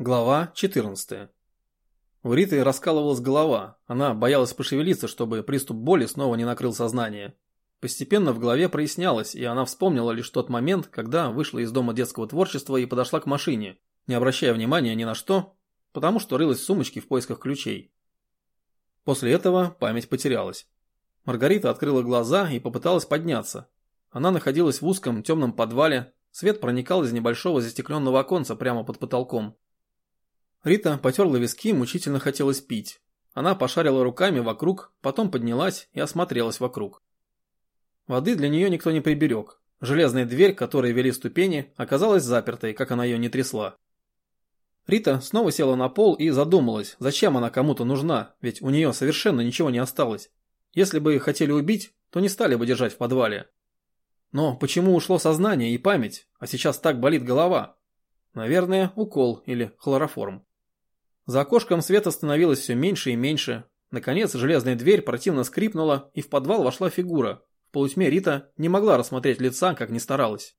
Глава 14. У Риты раскалывалась голова. Она боялась пошевелиться, чтобы приступ боли снова не накрыл сознание. Постепенно в голове прояснялось, и она вспомнила лишь тот момент, когда вышла из дома детского творчества и подошла к машине, не обращая внимания ни на что, потому что рылась в сумочке в поисках ключей. После этого память потерялась. Маргарита открыла глаза и попыталась подняться. Она находилась в узком темном подвале, свет проникал из небольшого застекленного оконца прямо под потолком. Рита потерла виски, мучительно хотелось пить. Она пошарила руками вокруг, потом поднялась и осмотрелась вокруг. Воды для нее никто не приберег. Железная дверь, которой вели ступени, оказалась запертой, как она ее не трясла. Рита снова села на пол и задумалась, зачем она кому-то нужна, ведь у нее совершенно ничего не осталось. Если бы хотели убить, то не стали бы держать в подвале. Но почему ушло сознание и память, а сейчас так болит голова? Наверное, укол или хлороформ. За окошком света становилось все меньше и меньше. Наконец, железная дверь противно скрипнула, и в подвал вошла фигура. В полутьме Рита не могла рассмотреть лица, как ни старалась.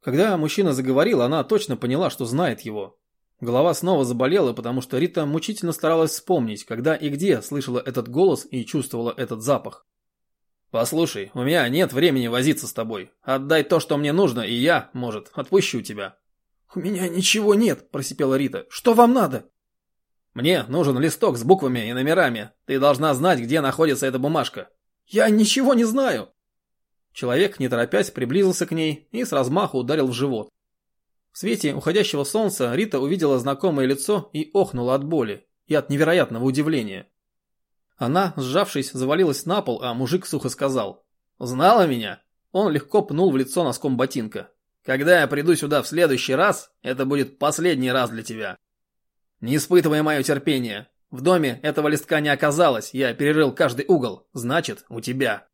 Когда мужчина заговорил, она точно поняла, что знает его. Голова снова заболела, потому что Рита мучительно старалась вспомнить, когда и где слышала этот голос и чувствовала этот запах. «Послушай, у меня нет времени возиться с тобой. Отдай то, что мне нужно, и я, может, отпущу тебя». «У меня ничего нет», – просипела Рита. «Что вам надо?» Мне нужен листок с буквами и номерами. Ты должна знать, где находится эта бумажка. Я ничего не знаю. Человек, не торопясь, приблизился к ней и с размаху ударил в живот. В свете уходящего солнца Рита увидела знакомое лицо и охнула от боли и от невероятного удивления. Она, сжавшись, завалилась на пол, а мужик сухо сказал. «Знала меня?» Он легко пнул в лицо носком ботинка. «Когда я приду сюда в следующий раз, это будет последний раз для тебя. Не испытывай мое терпение. В доме этого листка не оказалось, я перерыл каждый угол. Значит, у тебя.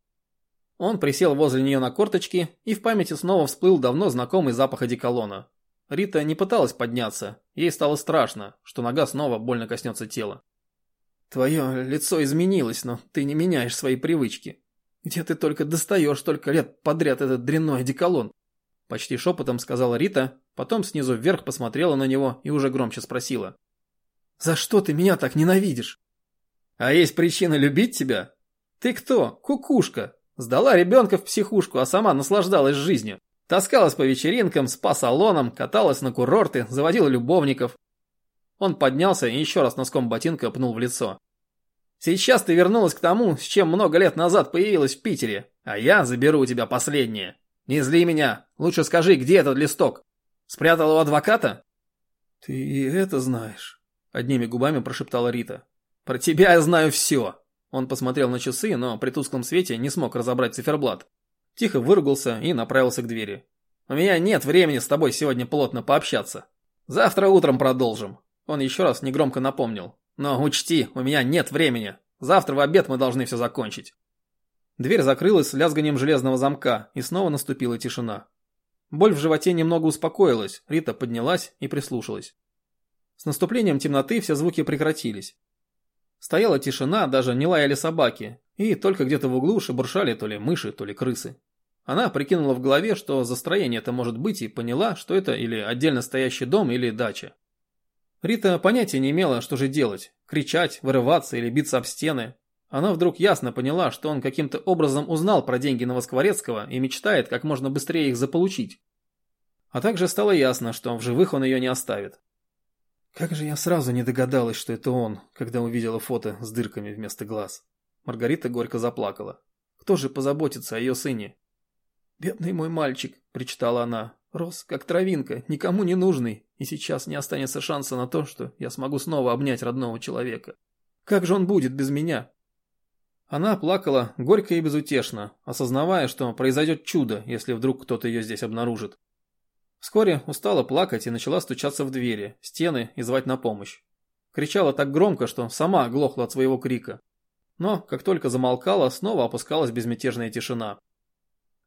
Он присел возле нее на корточки, и в памяти снова всплыл давно знакомый запах одеколона. Рита не пыталась подняться, ей стало страшно, что нога снова больно коснется тела. «Твое лицо изменилось, но ты не меняешь свои привычки. Где ты только достаешь столько лет подряд этот дрянной одеколон?» Почти шепотом сказала Рита, потом снизу вверх посмотрела на него и уже громче спросила. За что ты меня так ненавидишь? А есть причина любить тебя? Ты кто? Кукушка. Сдала ребенка в психушку, а сама наслаждалась жизнью. Таскалась по вечеринкам, спа-салонам, каталась на курорты, заводила любовников. Он поднялся и еще раз носком ботинка пнул в лицо. Сейчас ты вернулась к тому, с чем много лет назад появилась в Питере, а я заберу у тебя последнее. Не зли меня, лучше скажи, где этот листок? Спрятал у адвоката? Ты это знаешь. Одними губами прошептала Рита. «Про тебя я знаю все!» Он посмотрел на часы, но при тусклом свете не смог разобрать циферблат. Тихо выругался и направился к двери. «У меня нет времени с тобой сегодня плотно пообщаться. Завтра утром продолжим». Он еще раз негромко напомнил. «Но учти, у меня нет времени. Завтра в обед мы должны все закончить». Дверь закрылась с лязганием железного замка, и снова наступила тишина. Боль в животе немного успокоилась, Рита поднялась и прислушалась. С наступлением темноты все звуки прекратились. Стояла тишина, даже не лаяли собаки, и только где-то в углу шебуршали то ли мыши, то ли крысы. Она прикинула в голове, что за строение это может быть, и поняла, что это или отдельно стоящий дом, или дача. Рита понятия не имела, что же делать – кричать, вырываться или биться об стены. Она вдруг ясно поняла, что он каким-то образом узнал про деньги Новоскворецкого и мечтает как можно быстрее их заполучить. А также стало ясно, что в живых он ее не оставит. Как же я сразу не догадалась, что это он, когда увидела фото с дырками вместо глаз. Маргарита горько заплакала. Кто же позаботится о ее сыне? «Бедный мой мальчик», – причитала она, – «рос, как травинка, никому не нужный, и сейчас не останется шанса на то, что я смогу снова обнять родного человека. Как же он будет без меня?» Она плакала горько и безутешно, осознавая, что произойдет чудо, если вдруг кто-то ее здесь обнаружит. Вскоре устала плакать и начала стучаться в двери, стены и звать на помощь. Кричала так громко, что сама оглохла от своего крика. Но, как только замолкала, снова опускалась безмятежная тишина.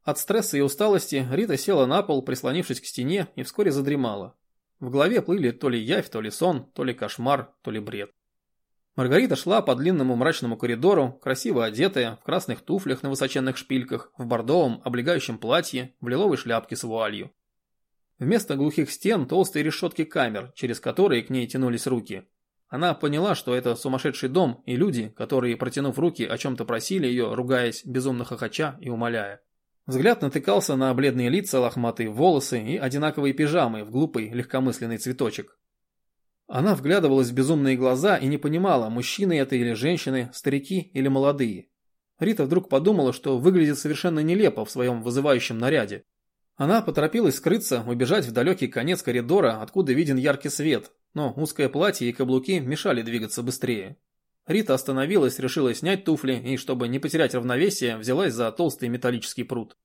От стресса и усталости Рита села на пол, прислонившись к стене, и вскоре задремала. В голове плыли то ли явь, то ли сон, то ли кошмар, то ли бред. Маргарита шла по длинному мрачному коридору, красиво одетая, в красных туфлях на высоченных шпильках, в бордовом, облегающем платье, в лиловой шляпке с вуалью. Вместо глухих стен толстые решетки камер, через которые к ней тянулись руки. Она поняла, что это сумасшедший дом и люди, которые, протянув руки, о чем-то просили ее, ругаясь, безумно хохоча и умоляя. Взгляд натыкался на бледные лица, лохматые волосы и одинаковые пижамы в глупый легкомысленный цветочек. Она вглядывалась в безумные глаза и не понимала, мужчины это или женщины, старики или молодые. Рита вдруг подумала, что выглядит совершенно нелепо в своем вызывающем наряде. Она поторопилась скрыться, убежать в далекий конец коридора, откуда виден яркий свет, но узкое платье и каблуки мешали двигаться быстрее. Рита остановилась, решила снять туфли и, чтобы не потерять равновесие, взялась за толстый металлический пруд.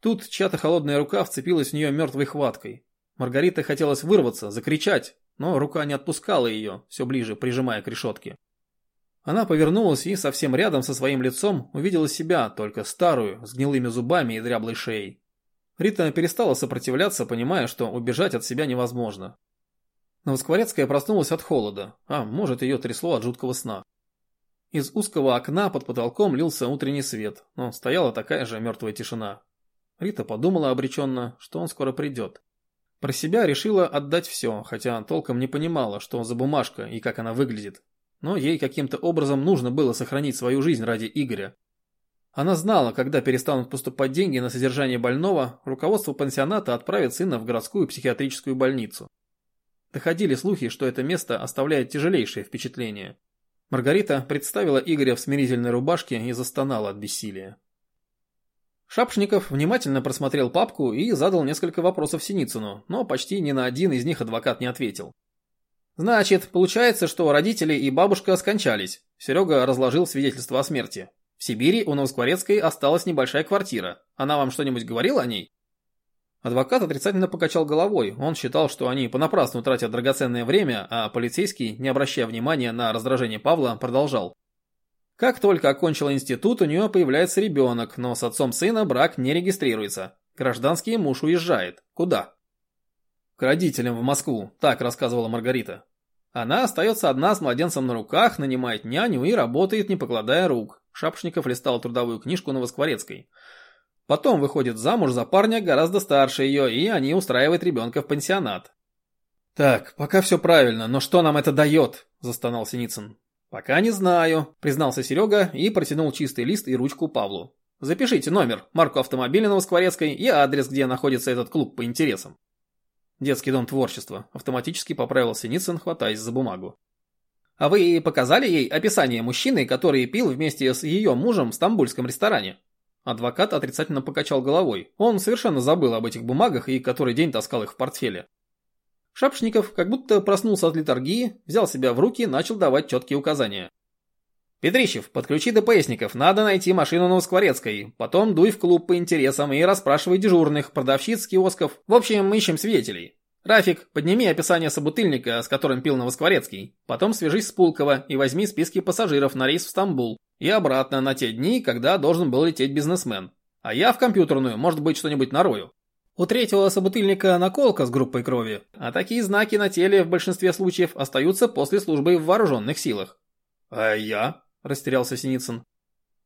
Тут чья-то холодная рука вцепилась в нее мертвой хваткой. Маргарита хотелось вырваться, закричать, но рука не отпускала ее, все ближе прижимая к решетке. Она повернулась и совсем рядом со своим лицом увидела себя, только старую, с гнилыми зубами и дряблой шеей. Рита перестала сопротивляться, понимая, что убежать от себя невозможно. Новоскворецкая проснулась от холода, а может ее трясло от жуткого сна. Из узкого окна под потолком лился утренний свет, но стояла такая же мертвая тишина. Рита подумала обреченно, что он скоро придет. Про себя решила отдать все, хотя толком не понимала, что за бумажка и как она выглядит. Но ей каким-то образом нужно было сохранить свою жизнь ради Игоря. Она знала, когда перестанут поступать деньги на содержание больного, руководство пансионата отправит сына в городскую психиатрическую больницу. Доходили слухи, что это место оставляет тяжелейшее впечатление. Маргарита представила Игоря в смирительной рубашке и застонала от бессилия. Шапшников внимательно просмотрел папку и задал несколько вопросов Синицыну, но почти ни на один из них адвокат не ответил. «Значит, получается, что родители и бабушка скончались», Серега разложил свидетельство о смерти. В Сибири у Новоскворецкой осталась небольшая квартира. Она вам что-нибудь говорила о ней? Адвокат отрицательно покачал головой. Он считал, что они понапрасну тратят драгоценное время, а полицейский, не обращая внимания на раздражение Павла, продолжал. Как только окончил институт, у нее появляется ребенок, но с отцом сына брак не регистрируется. Гражданский муж уезжает. Куда? К родителям в Москву, так рассказывала Маргарита. Она остается одна с младенцем на руках, нанимает няню и работает, не покладая рук. Шапшников листал трудовую книжку Новоскворецкой. Потом выходит замуж за парня гораздо старше ее, и они устраивают ребенка в пансионат. «Так, пока все правильно, но что нам это дает?» – застонал Синицын. «Пока не знаю», – признался Серега и протянул чистый лист и ручку Павлу. «Запишите номер, марку автомобиля Новоскворецкой и адрес, где находится этот клуб по интересам». «Детский дом творчества», – автоматически поправил Синицын, хватаясь за бумагу. А вы показали ей описание мужчины, который пил вместе с ее мужем в стамбульском ресторане? Адвокат отрицательно покачал головой. Он совершенно забыл об этих бумагах и который день таскал их в портфеле. Шапшников, как будто проснулся от литургии, взял себя в руки начал давать четкие указания. «Петрищев, подключи ДПСников, надо найти машину Новоскворецкой, потом дуй в клуб по интересам и расспрашивай дежурных, продавщиц, киосков, в общем, ищем свидетелей. Рафик, подними описание собутыльника, с которым пил Новоскворецкий. Потом свяжись с Пулково и возьми списки пассажиров на рейс в Стамбул. И обратно на те дни, когда должен был лететь бизнесмен. А я в компьютерную, может быть, что-нибудь нарою. У третьего собутыльника наколка с группой крови, а такие знаки на теле в большинстве случаев остаются после службы в вооруженных силах. «А я?» – растерялся Синицын.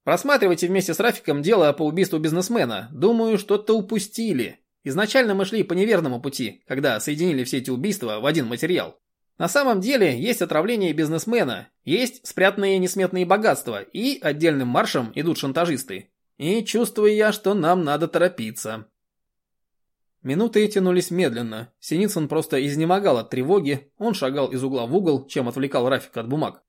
«Просматривайте вместе с Рафиком дело по убийству бизнесмена. Думаю, что-то упустили. Изначально мы шли по неверному пути, когда соединили все эти убийства в один материал. На самом деле есть отравление бизнесмена, есть спрятанные несметные богатства и отдельным маршем идут шантажисты. И чувствую я, что нам надо торопиться. Минуты тянулись медленно. Синицын просто изнемогал от тревоги, он шагал из угла в угол, чем отвлекал Рафик от бумаг.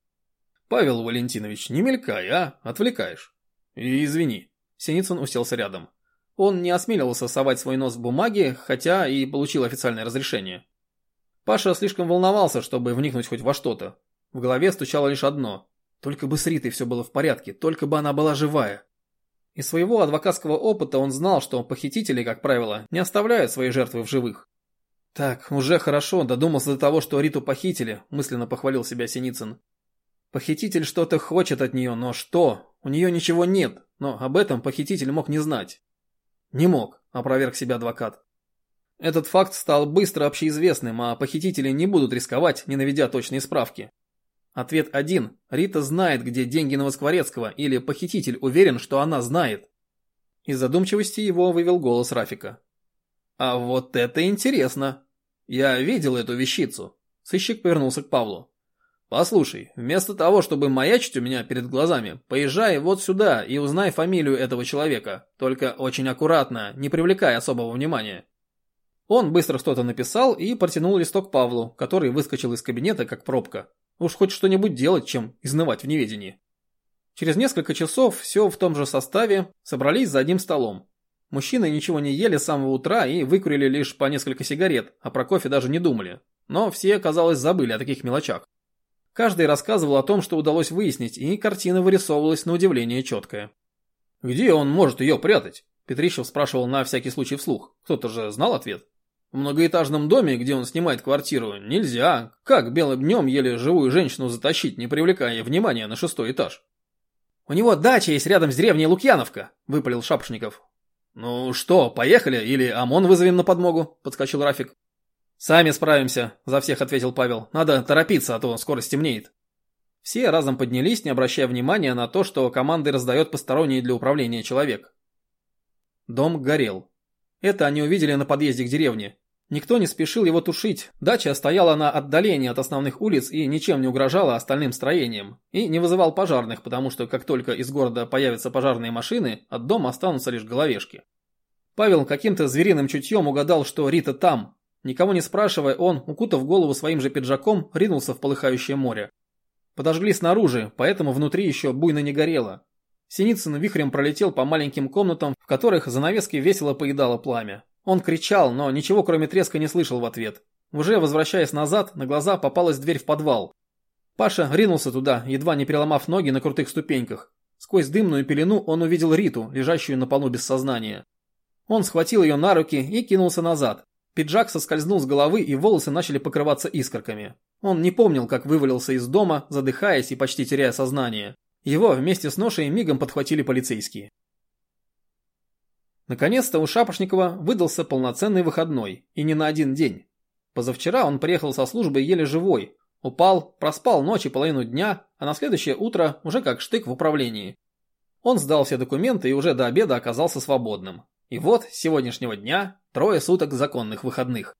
«Павел Валентинович, не мелькай, а? Отвлекаешь». «Извини». Синицын уселся рядом. Он не осмеливался совать свой нос в бумаги, хотя и получил официальное разрешение. Паша слишком волновался, чтобы вникнуть хоть во что-то. В голове стучало лишь одно. Только бы с Ритой все было в порядке, только бы она была живая. Из своего адвокатского опыта он знал, что похитители, как правило, не оставляют свои жертвы в живых. «Так, уже хорошо, додумался до того, что Риту похитили», – мысленно похвалил себя Синицын. «Похититель что-то хочет от нее, но что? У нее ничего нет, но об этом похититель мог не знать. Не мог, опроверг себя адвокат. Этот факт стал быстро общеизвестным, а похитители не будут рисковать, не наведя точные справки. Ответ один. Рита знает, где деньги Новоскворецкого, или похититель уверен, что она знает. Из задумчивости его вывел голос Рафика. А вот это интересно. Я видел эту вещицу. Сыщик повернулся к Павлу. Послушай, вместо того, чтобы маячить у меня перед глазами, поезжай вот сюда и узнай фамилию этого человека. Только очень аккуратно, не привлекая особого внимания. Он быстро что-то написал и протянул листок Павлу, который выскочил из кабинета как пробка. Уж хоть что-нибудь делать, чем изнывать в неведении. Через несколько часов все в том же составе собрались за одним столом. Мужчины ничего не ели с самого утра и выкурили лишь по несколько сигарет, а про кофе даже не думали. Но все, казалось, забыли о таких мелочах. Каждый рассказывал о том, что удалось выяснить, и картина вырисовывалась на удивление четкая. «Где он может ее прятать?» Петрищев спрашивал на всякий случай вслух. Кто-то же знал ответ. В многоэтажном доме, где он снимает квартиру, нельзя. Как белым днем еле живую женщину затащить, не привлекая внимания на шестой этаж? «У него дача есть рядом с деревней Лукьяновка», — выпалил Шапошников. «Ну что, поехали, или ОМОН вызовем на подмогу?» — подскочил Рафик. «Сами справимся», — за всех ответил Павел. «Надо торопиться, а то скоро стемнеет». Все разом поднялись, не обращая внимания на то, что команды раздает посторонний для управления человек. Дом горел. Это они увидели на подъезде к деревне. Никто не спешил его тушить. Дача стояла на отдалении от основных улиц и ничем не угрожала остальным строениям. И не вызывал пожарных, потому что как только из города появятся пожарные машины, от дома останутся лишь головешки. Павел каким-то звериным чутьем угадал, что Рита там. Никого не спрашивая, он, укутав голову своим же пиджаком, ринулся в полыхающее море. Подожгли снаружи, поэтому внутри еще буйно не горело. Синицын вихрем пролетел по маленьким комнатам, в которых занавески весело поедало пламя. Он кричал, но ничего кроме треска не слышал в ответ. Уже возвращаясь назад, на глаза попалась дверь в подвал. Паша ринулся туда, едва не переломав ноги на крутых ступеньках. Сквозь дымную пелену он увидел Риту, лежащую на полу без сознания. Он схватил ее на руки и кинулся назад. Пиджак соскользнул с головы, и волосы начали покрываться искорками. Он не помнил, как вывалился из дома, задыхаясь и почти теряя сознание. Его вместе с ношей мигом подхватили полицейские. Наконец-то у Шапошникова выдался полноценный выходной, и не на один день. Позавчера он приехал со службы еле живой, упал, проспал ночь и половину дня, а на следующее утро уже как штык в управлении. Он сдал все документы и уже до обеда оказался свободным. И вот с сегодняшнего дня трое суток законных выходных.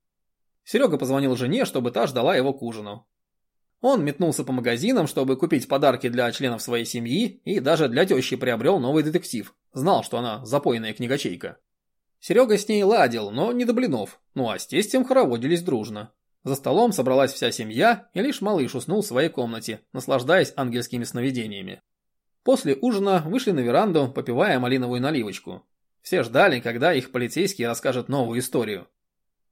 Серега позвонил жене, чтобы та ждала его к ужину. Он метнулся по магазинам, чтобы купить подарки для членов своей семьи и даже для тещи приобрел новый детектив. Знал, что она запойная книгачейка. Серега с ней ладил, но не до блинов. Ну а с тестем хороводились дружно. За столом собралась вся семья, и лишь малыш уснул в своей комнате, наслаждаясь ангельскими сновидениями. После ужина вышли на веранду, попивая малиновую наливочку. Все ждали, когда их полицейские расскажут новую историю.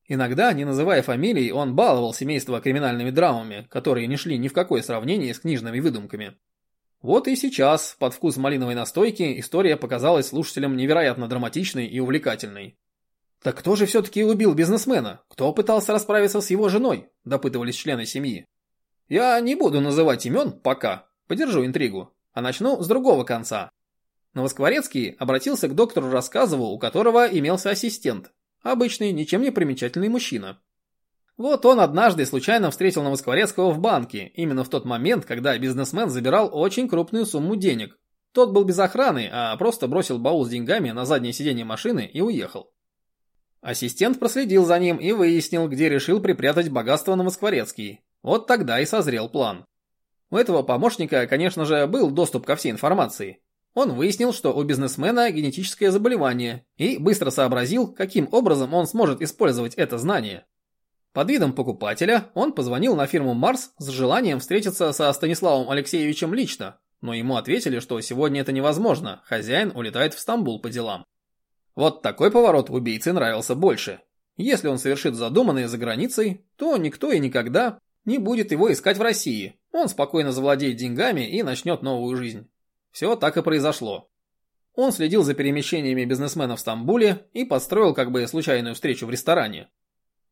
Иногда, не называя фамилий, он баловал семейство криминальными драмами, которые не шли ни в какое сравнение с книжными выдумками. Вот и сейчас, под вкус малиновой настойки, история показалась слушателям невероятно драматичной и увлекательной. «Так кто же все-таки убил бизнесмена? Кто пытался расправиться с его женой?» – допытывались члены семьи. «Я не буду называть имен пока, подержу интригу, а начну с другого конца». Новоскворецкий обратился к доктору Рассказову, у которого имелся ассистент, Обычный, ничем не примечательный мужчина. Вот он однажды случайно встретил Новоскворецкого в банке, именно в тот момент, когда бизнесмен забирал очень крупную сумму денег. Тот был без охраны, а просто бросил баул с деньгами на заднее сиденье машины и уехал. Ассистент проследил за ним и выяснил, где решил припрятать богатство Новоскворецкий. Вот тогда и созрел план. У этого помощника, конечно же, был доступ ко всей информации. Он выяснил, что у бизнесмена генетическое заболевание и быстро сообразил, каким образом он сможет использовать это знание. Под видом покупателя он позвонил на фирму «Марс» с желанием встретиться со Станиславом Алексеевичем лично, но ему ответили, что сегодня это невозможно, хозяин улетает в Стамбул по делам. Вот такой поворот убийце нравился больше. Если он совершит задуманное за границей, то никто и никогда не будет его искать в России. Он спокойно завладеет деньгами и начнет новую жизнь. Все так и произошло. Он следил за перемещениями бизнесмена в Стамбуле и подстроил как бы случайную встречу в ресторане.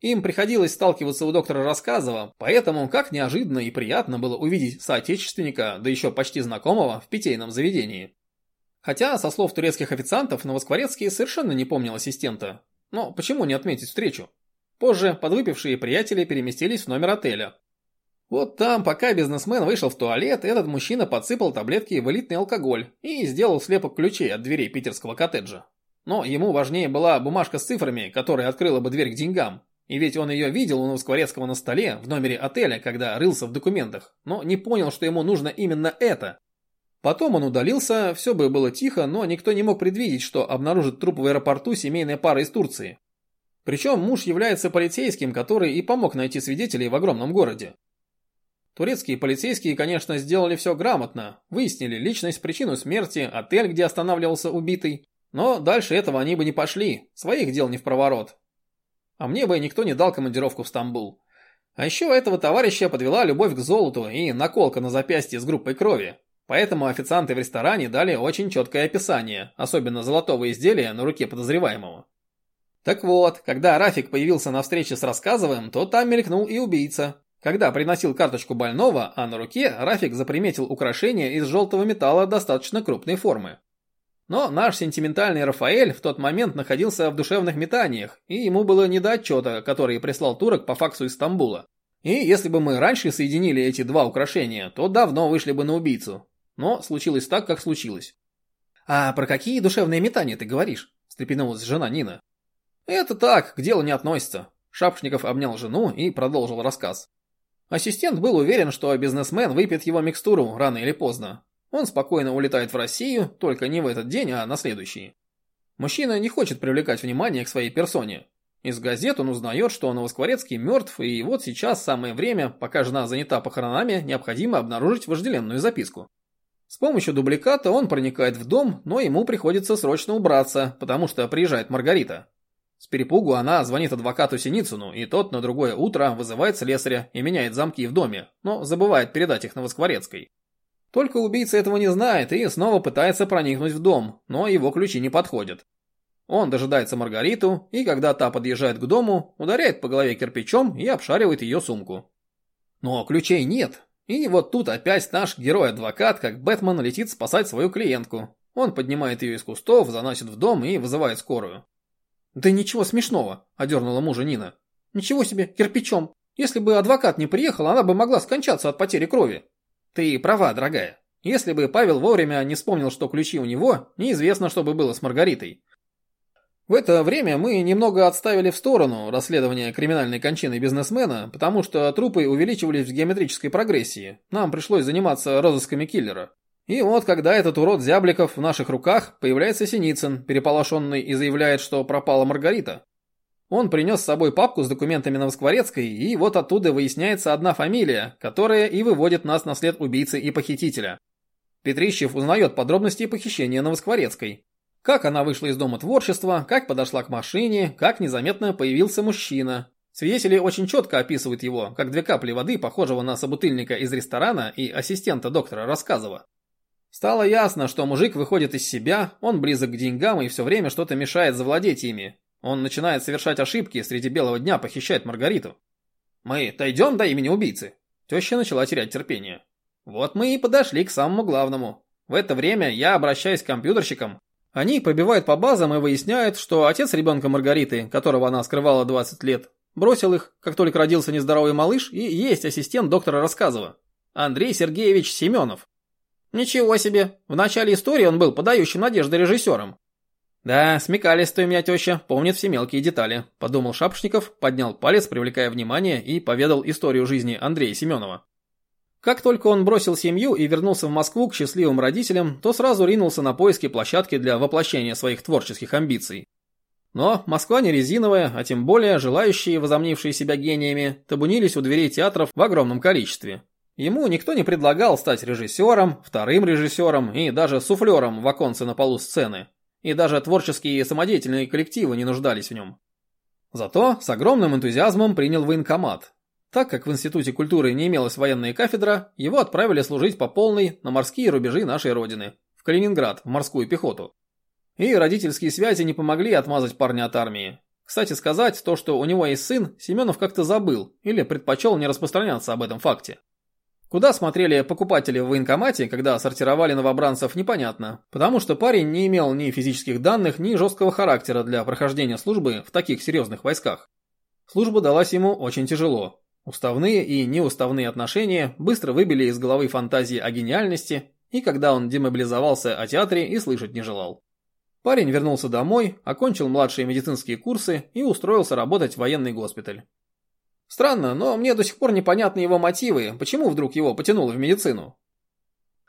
Им приходилось сталкиваться у доктора Рассказова, поэтому как неожиданно и приятно было увидеть соотечественника, да еще почти знакомого, в питейном заведении. Хотя, со слов турецких официантов, Новоскворецкий совершенно не помнил ассистента. Но почему не отметить встречу? Позже подвыпившие приятели переместились в номер отеля, вот там, пока бизнесмен вышел в туалет, этот мужчина подсыпал таблетки в элитный алкоголь и сделал слепок ключей от дверей питерского коттеджа. Но ему важнее была бумажка с цифрами, которая открыла бы дверь к деньгам. И ведь он ее видел у Новоскворецкого на столе в номере отеля, когда рылся в документах, но не понял, что ему нужно именно это. Потом он удалился, все бы было тихо, но никто не мог предвидеть, что обнаружит труп в аэропорту семейная пара из Турции. Причем муж является полицейским, который и помог найти свидетелей в огромном городе. Турецкие полицейские, конечно, сделали все грамотно, выяснили личность, причину смерти, отель, где останавливался убитый, но дальше этого они бы не пошли, своих дел не в проворот. А мне бы никто не дал командировку в Стамбул. А еще этого товарища подвела любовь к золоту и наколка на запястье с группой крови. Поэтому официанты в ресторане дали очень четкое описание, особенно золотого изделия на руке подозреваемого. Так вот, когда Рафик появился на встрече с Рассказовым, то там мелькнул и убийца, когда приносил карточку больного, а на руке Рафик заприметил украшение из желтого металла достаточно крупной формы. Но наш сентиментальный Рафаэль в тот момент находился в душевных метаниях, и ему было не до отчета, который прислал турок по факсу из Стамбула. И если бы мы раньше соединили эти два украшения, то давно вышли бы на убийцу. Но случилось так, как случилось. «А про какие душевные метания ты говоришь?» – встрепенулась жена Нина. «Это так, к делу не относится». Шапшников обнял жену и продолжил рассказ. Ассистент был уверен, что бизнесмен выпьет его микстуру рано или поздно. Он спокойно улетает в Россию, только не в этот день, а на следующий. Мужчина не хочет привлекать внимание к своей персоне. Из газет он узнает, что Новоскворецкий мертв, и вот сейчас самое время, пока жена занята похоронами, необходимо обнаружить вожделенную записку. С помощью дубликата он проникает в дом, но ему приходится срочно убраться, потому что приезжает Маргарита. С перепугу она звонит адвокату Синицыну, и тот на другое утро вызывает слесаря и меняет замки в доме, но забывает передать их Новоскворецкой. Только убийца этого не знает и снова пытается проникнуть в дом, но его ключи не подходят. Он дожидается Маргариту, и когда та подъезжает к дому, ударяет по голове кирпичом и обшаривает ее сумку. Но ключей нет, и вот тут опять наш герой-адвокат, как Бэтмен, летит спасать свою клиентку. Он поднимает ее из кустов, заносит в дом и вызывает скорую. «Да ничего смешного», – одернула мужа Нина. «Ничего себе, кирпичом. Если бы адвокат не приехал, она бы могла скончаться от потери крови». «Ты права, дорогая. Если бы Павел вовремя не вспомнил, что ключи у него, неизвестно, что бы было с Маргаритой». В это время мы немного отставили в сторону расследование криминальной кончины бизнесмена, потому что трупы увеличивались в геометрической прогрессии. Нам пришлось заниматься розысками киллера. И вот, когда этот урод Зябликов в наших руках, появляется Синицын, переполошенный и заявляет, что пропала Маргарита. Он принес с собой папку с документами Новоскворецкой, и вот оттуда выясняется одна фамилия, которая и выводит нас на след убийцы и похитителя. Петрищев узнает подробности похищения Новоскворецкой. Как она вышла из дома творчества, как подошла к машине, как незаметно появился мужчина. Свидетели очень четко описывают его, как две капли воды, похожего на собутыльника из ресторана и ассистента доктора Рассказова. Стало ясно, что мужик выходит из себя, он близок к деньгам и все время что-то мешает завладеть ими. Он начинает совершать ошибки, среди белого дня похищает Маргариту. «Мы дойдем до имени убийцы?» Теща начала терять терпение. Вот мы и подошли к самому главному. В это время я обращаюсь к компьютерщикам. Они побивают по базам и выясняют, что отец ребенка Маргариты, которого она скрывала 20 лет, бросил их, как только родился нездоровый малыш, и есть ассистент доктора Рассказова. Андрей Сергеевич Семенов. Ничего себе, в начале истории он был подающим надежды режиссером. Да, смекалистая у меня теща, помнит все мелкие детали, подумал Шапошников, поднял палец, привлекая внимание, и поведал историю жизни Андрея Семенова. Как только он бросил семью и вернулся в Москву к счастливым родителям, то сразу ринулся на поиски площадки для воплощения своих творческих амбиций. Но Москва не резиновая, а тем более желающие, возомнившие себя гениями, табунились у дверей театров в огромном количестве. Ему никто не предлагал стать режиссером, вторым режиссером и даже суфлером в оконце на полу сцены. И даже творческие и самодеятельные коллективы не нуждались в нем. Зато с огромным энтузиазмом принял военкомат. Так как в Институте культуры не имелась военная кафедра, его отправили служить по полной на морские рубежи нашей родины, в Калининград, в морскую пехоту. И родительские связи не помогли отмазать парня от армии. Кстати сказать, то, что у него есть сын, Семенов как-то забыл или предпочел не распространяться об этом факте. Куда смотрели покупатели в военкомате, когда сортировали новобранцев, непонятно, потому что парень не имел ни физических данных, ни жесткого характера для прохождения службы в таких серьезных войсках. Служба далась ему очень тяжело. Уставные и неуставные отношения быстро выбили из головы фантазии о гениальности, и когда он демобилизовался о театре и слышать не желал. Парень вернулся домой, окончил младшие медицинские курсы и устроился работать в военный госпиталь. Странно, но мне до сих пор непонятны его мотивы, почему вдруг его потянуло в медицину.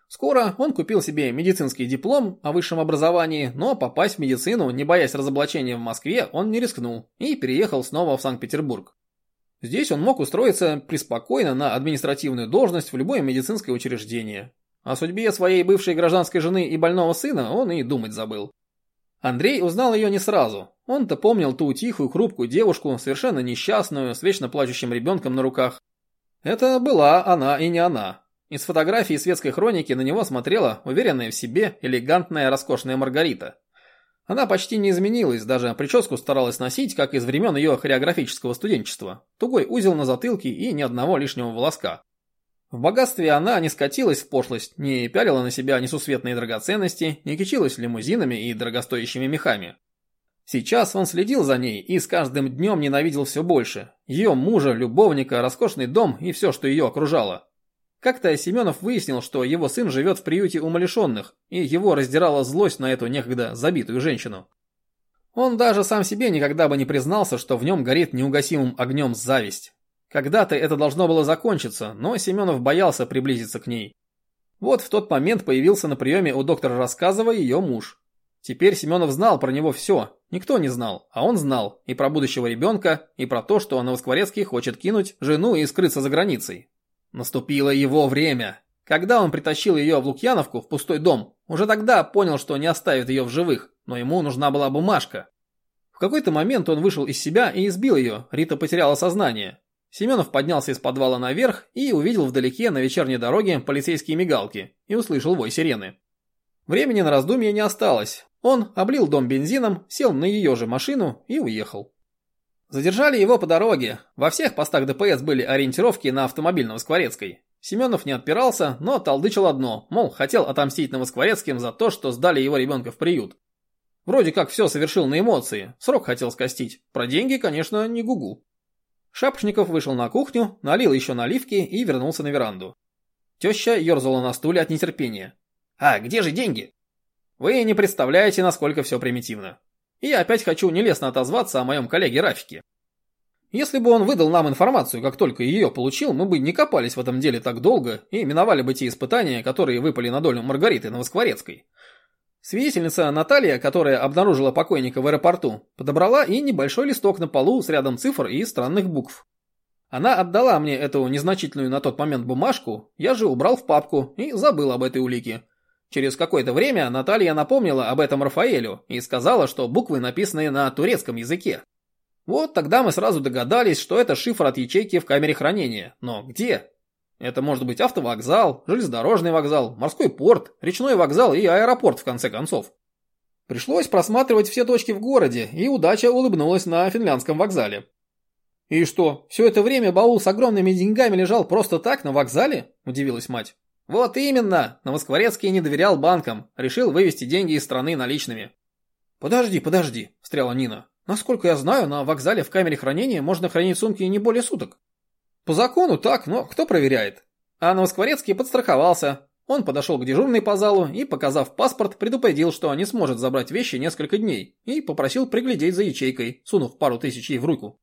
Скоро он купил себе медицинский диплом о высшем образовании, но попасть в медицину, не боясь разоблачения в Москве, он не рискнул и переехал снова в Санкт-Петербург. Здесь он мог устроиться преспокойно на административную должность в любое медицинское учреждение. О судьбе своей бывшей гражданской жены и больного сына он и думать забыл. Андрей узнал ее не сразу. Он-то помнил ту тихую, хрупкую девушку, совершенно несчастную, с вечно плачущим ребенком на руках. Это была она и не она. Из фотографии светской хроники на него смотрела уверенная в себе, элегантная, роскошная Маргарита. Она почти не изменилась, даже прическу старалась носить, как из времен ее хореографического студенчества. Тугой узел на затылке и ни одного лишнего волоска. В богатстве она не скатилась в пошлость, не пялила на себя несусветные драгоценности, не кичилась лимузинами и дорогостоящими мехами. Сейчас он следил за ней и с каждым днем ненавидел все больше. Ее мужа, любовника, роскошный дом и все, что ее окружало. Как-то Семенов выяснил, что его сын живет в приюте умалишенных, и его раздирала злость на эту некогда забитую женщину. Он даже сам себе никогда бы не признался, что в нем горит неугасимым огнем зависть. Когда-то это должно было закончиться, но Семенов боялся приблизиться к ней. Вот в тот момент появился на приеме у доктора Рассказова ее муж. Теперь Семенов знал про него все, никто не знал, а он знал и про будущего ребенка, и про то, что Новоскворецкий хочет кинуть жену и скрыться за границей. Наступило его время. Когда он притащил ее в Лукьяновку, в пустой дом, уже тогда понял, что не оставит ее в живых, но ему нужна была бумажка. В какой-то момент он вышел из себя и избил ее, Рита потеряла сознание. Семенов поднялся из подвала наверх и увидел вдалеке на вечерней дороге полицейские мигалки и услышал вой сирены. Времени на раздумье не осталось. Он облил дом бензином, сел на ее же машину и уехал. Задержали его по дороге. Во всех постах ДПС были ориентировки на автомобиль Новоскворецкой. Семенов не отпирался, но толдычил одно, мол, хотел отомстить Новоскворецким за то, что сдали его ребенка в приют. Вроде как все совершил на эмоции, срок хотел скостить. Про деньги, конечно, не гугу. Шапошников вышел на кухню, налил еще наливки и вернулся на веранду. Теща ерзала на стуле от нетерпения. «А где же деньги?» «Вы не представляете, насколько все примитивно. И опять хочу нелестно отозваться о моем коллеге Рафике. Если бы он выдал нам информацию, как только ее получил, мы бы не копались в этом деле так долго и миновали бы те испытания, которые выпали на долю Маргариты Новоскворецкой. Свидетельница Наталья, которая обнаружила покойника в аэропорту, подобрала и небольшой листок на полу с рядом цифр и странных букв. Она отдала мне эту незначительную на тот момент бумажку, я же убрал в папку и забыл об этой улике. Через какое-то время Наталья напомнила об этом Рафаэлю и сказала, что буквы написаны на турецком языке. Вот тогда мы сразу догадались, что это шифр от ячейки в камере хранения. Но где? Это может быть автовокзал, железнодорожный вокзал, морской порт, речной вокзал и аэропорт в конце концов. Пришлось просматривать все точки в городе, и удача улыбнулась на финляндском вокзале. «И что, все это время баул с огромными деньгами лежал просто так на вокзале?» – удивилась мать. «Вот именно! Новоскворецкий не доверял банкам, решил вывести деньги из страны наличными». «Подожди, подожди», – встряла Нина. «Насколько я знаю, на вокзале в камере хранения можно хранить сумки не более суток». По закону так, но кто проверяет? А Новоскворецкий подстраховался. Он подошел к дежурной по залу и, показав паспорт, предупредил, что не сможет забрать вещи несколько дней, и попросил приглядеть за ячейкой, сунув пару тысяч ей в руку.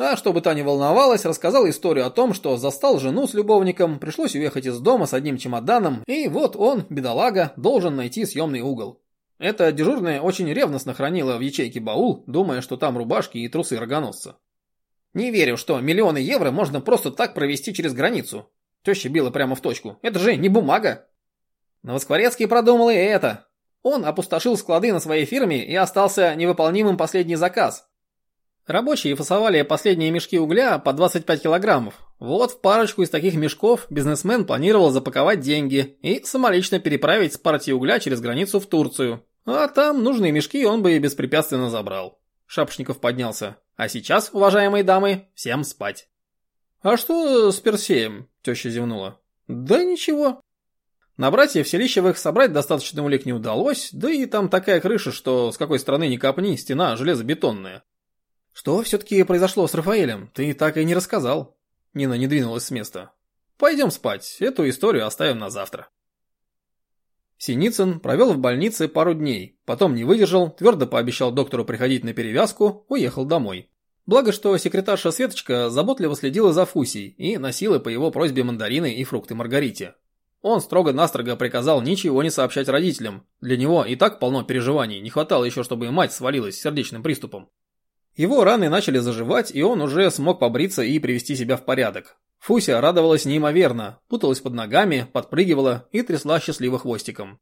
А чтобы та не волновалась, рассказал историю о том, что застал жену с любовником, пришлось уехать из дома с одним чемоданом, и вот он, бедолага, должен найти съемный угол. Эта дежурная очень ревностно хранила в ячейке баул, думая, что там рубашки и трусы рогоносца. Не верю, что миллионы евро можно просто так провести через границу. Теща била прямо в точку. Это же не бумага. Новоскворецкий продумал и это. Он опустошил склады на своей фирме и остался невыполнимым последний заказ. Рабочие фасовали последние мешки угля по 25 килограммов. Вот в парочку из таких мешков бизнесмен планировал запаковать деньги и самолично переправить с партии угля через границу в Турцию. А там нужные мешки он бы и беспрепятственно забрал. Шапошников поднялся. А сейчас, уважаемые дамы, всем спать. А что с Персеем? Теща зевнула. Да ничего. На братьев Селищевых собрать достаточно улик не удалось, да и там такая крыша, что с какой стороны ни копни, стена железобетонная. Что все-таки произошло с Рафаэлем, ты так и не рассказал. Нина не двинулась с места. Пойдем спать, эту историю оставим на завтра. Синицын провел в больнице пару дней, потом не выдержал, твердо пообещал доктору приходить на перевязку, уехал домой. Благо, что секретарша Светочка заботливо следила за Фусей и носила по его просьбе мандарины и фрукты Маргарите. Он строго-настрого приказал ничего не сообщать родителям. Для него и так полно переживаний, не хватало еще, чтобы и мать свалилась с сердечным приступом. Его раны начали заживать, и он уже смог побриться и привести себя в порядок. Фуся радовалась неимоверно, путалась под ногами, подпрыгивала и трясла счастливо хвостиком.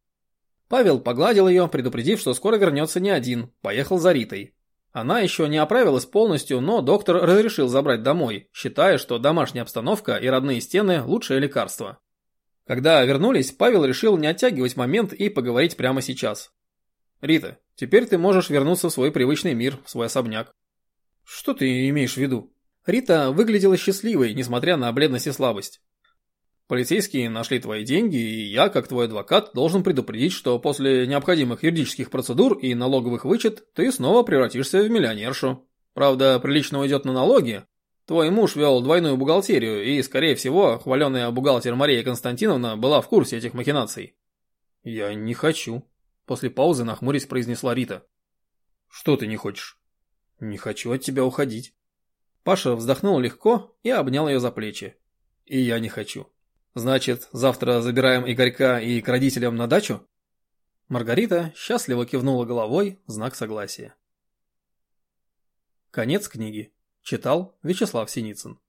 Павел погладил ее, предупредив, что скоро вернется не один, поехал за Ритой. Она еще не оправилась полностью, но доктор разрешил забрать домой, считая, что домашняя обстановка и родные стены – лучшее лекарство. Когда вернулись, Павел решил не оттягивать момент и поговорить прямо сейчас. «Рита, теперь ты можешь вернуться в свой привычный мир, в свой особняк». «Что ты имеешь в виду?» Рита выглядела счастливой, несмотря на бледность и слабость. Полицейские нашли твои деньги, и я, как твой адвокат, должен предупредить, что после необходимых юридических процедур и налоговых вычет ты снова превратишься в миллионершу. Правда, прилично уйдет на налоги. Твой муж вел двойную бухгалтерию, и, скорее всего, хваленая бухгалтер Мария Константиновна была в курсе этих махинаций. Я не хочу. После паузы нахмурясь произнесла Рита. Что ты не хочешь? Не хочу от тебя уходить. Паша вздохнул легко и обнял ее за плечи. И я не хочу. Значит, завтра забираем Игорька и к родителям на дачу? Маргарита счастливо кивнула головой в знак согласия. Конец книги. Читал Вячеслав Синицын.